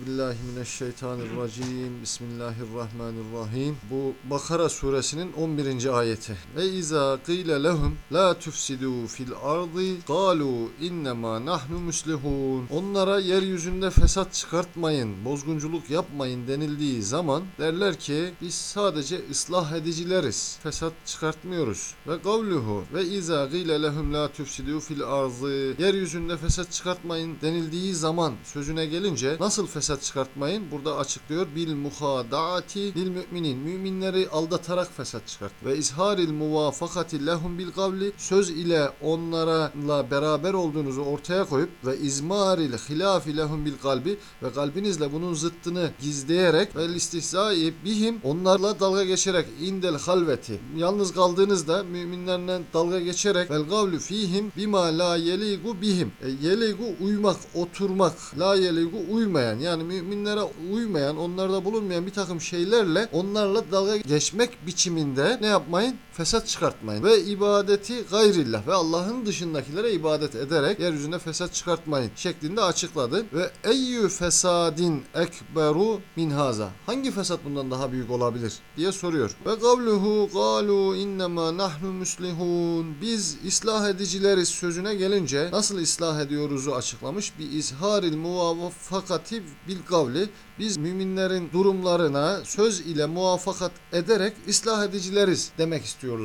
Euzu. Bismillahirrahmanirrahim. Bu Bakara suresinin 11. ayeti. Ve iza qile lehum la tufsidu fil ardı qalu innema nahnu muslihun. Onlara yeryüzünde fesat çıkartmayın, bozgunculuk yapmayın denildiği zaman derler ki biz sadece ıslah edicileriz. Fesat çıkartmıyoruz. Ve kavluhu ve iza qile lehum la tufsidu fil ardı. Yeryüzünde fesat çıkartmayın denildiği zaman sözüne gelince nasıl fesat çıkartmayın? Burada açıklıyor. Bil muhadaati lil müminin. Müminleri aldatarak fesat çıkart. Ve izharil muvafakati lehum bil kavli. Söz ile onlarla beraber olduğunuzu ortaya koyup ve izmaril hilafi lehum bil kalbi ve kalbinizle bunun zıttını gizleyerek ve istihzai bihim onlarla dalga geçerek indel halveti. Yalnız kaldığınızda müminlerle dalga geçerek vel gavlu fihim bima la yeligu bihim. E, yeligu uymak, oturmak. La yeligu uymayan yani müminlere uymayan, onlarda bulunmayan bir takım şeylerle onlarla dalga geçmek biçiminde ne yapmayın? Fesat çıkartmayın. Ve ibadeti gayrillah ve Allah'ın dışındakilere ibadet ederek yeryüzünde fesat çıkartmayın şeklinde açıkladı. Ve eyyü fesadin ekberu min haza. Hangi fesat bundan daha büyük olabilir diye soruyor. Ve kavluhu galu innema nahnu muslihun. Biz ıslah edicileriz sözüne gelince nasıl ıslah ediyoruzu açıklamış. Bir izharil muvafakati bil kavli. Biz müminlerin durumlarına söz ile muvafakat ederek ıslah edicileriz demek istiyorlar.